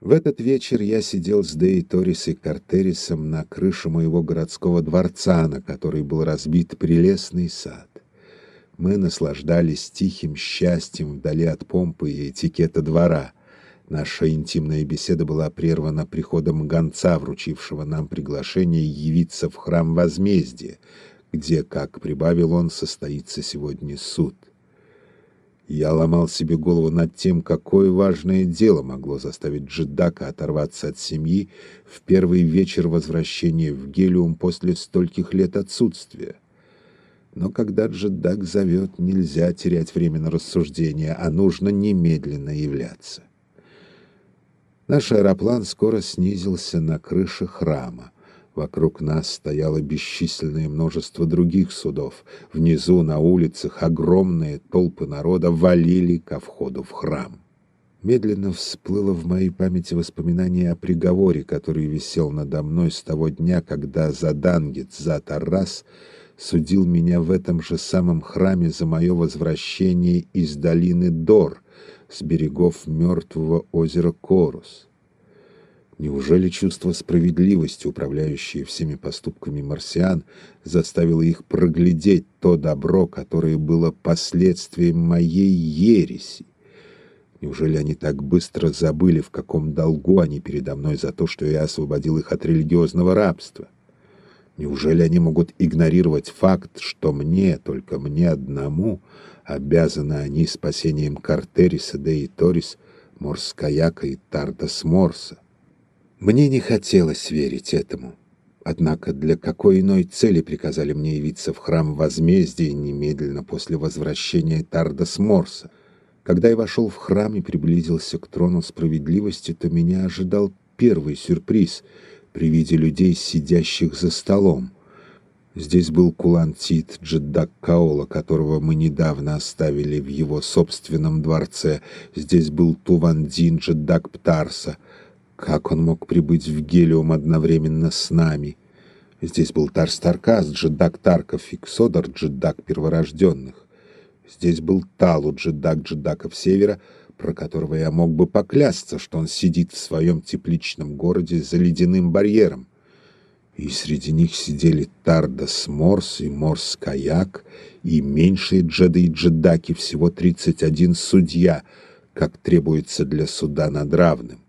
В этот вечер я сидел с Деи Торис и Картерисом на крыше моего городского дворца, на который был разбит прелестный сад. Мы наслаждались тихим счастьем вдали от помпы и этикета двора. Наша интимная беседа была прервана приходом гонца, вручившего нам приглашение явиться в храм возмездия, где, как прибавил он, состоится сегодня суд. Я ломал себе голову над тем, какое важное дело могло заставить Джедака оторваться от семьи в первый вечер возвращения в Гелиум после стольких лет отсутствия. Но когда Джедак зовет, нельзя терять время на рассуждения, а нужно немедленно являться. Наш аэроплан скоро снизился на крыше храма. Вокруг нас стояло бесчисленное множество других судов. Внизу, на улицах, огромные толпы народа валили ко входу в храм. Медленно всплыло в моей памяти воспоминание о приговоре, который висел надо мной с того дня, когда Задангет за Тарас судил меня в этом же самом храме за мое возвращение из долины Дор, с берегов мертвого озера Корус. Неужели чувство справедливости, управляющее всеми поступками марсиан, заставило их проглядеть то добро, которое было последствием моей ереси? Неужели они так быстро забыли, в каком долгу они передо мной за то, что я освободил их от религиозного рабства? Неужели они могут игнорировать факт, что мне, только мне одному, обязаны они спасением Картериса, де и Торис, Морскаяка и Тардас Морса? Мне не хотелось верить этому. Однако для какой иной цели приказали мне явиться в храм возмездия немедленно после возвращения Тардас Морса? Когда я вошел в храм и приблизился к трону справедливости, то меня ожидал первый сюрприз при виде людей, сидящих за столом. Здесь был Кулантит Джеддак Каола, которого мы недавно оставили в его собственном дворце. Здесь был Тувандин Джеддак Птарса — как он мог прибыть в Гелиум одновременно с нами? Здесь был Тарс Таркас, Джедак Тарков и Ксодар Джедак Перворожденных. Здесь был Талу Джедак Джедаков Севера, про которого я мог бы поклясться, что он сидит в своем тепличном городе за ледяным барьером. И среди них сидели Тардас Морс и Морс Каяк, и меньшие джеды и джедаки, всего 31 судья, как требуется для суда над равным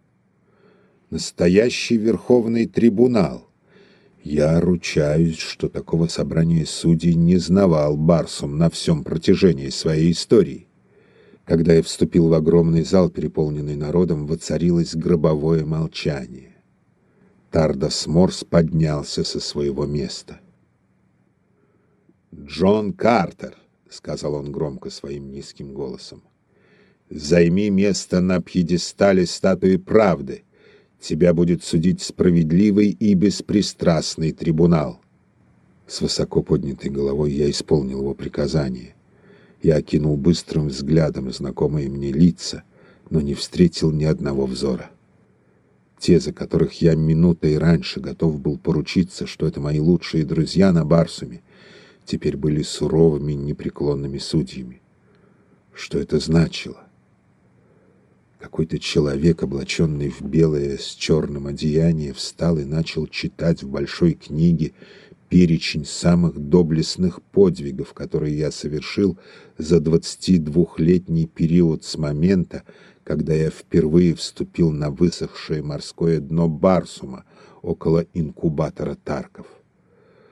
настоящий Верховный трибунал. Я ручаюсь, что такого собрания судей не знавал Барсум на всем протяжении своей истории. Когда я вступил в огромный зал, переполненный народом, воцарилось гробовое молчание. Тардас Морс поднялся со своего места. «Джон Картер», — сказал он громко своим низким голосом, — «займи место на пьедестале статуи правды» тебя будет судить справедливый и беспристрастный трибунал. С высоко поднятой головой я исполнил его приказание. Я окинул быстрым взглядом знакомые мне лица, но не встретил ни одного взора. Те, за которых я минутой раньше готов был поручиться, что это мои лучшие друзья на Барсуме, теперь были суровыми, непреклонными судьями. Что это значило? Какой-то человек, облаченный в белое с черным одеяние, встал и начал читать в большой книге перечень самых доблестных подвигов, которые я совершил за 22-летний период с момента, когда я впервые вступил на высохшее морское дно Барсума около инкубатора Тарков.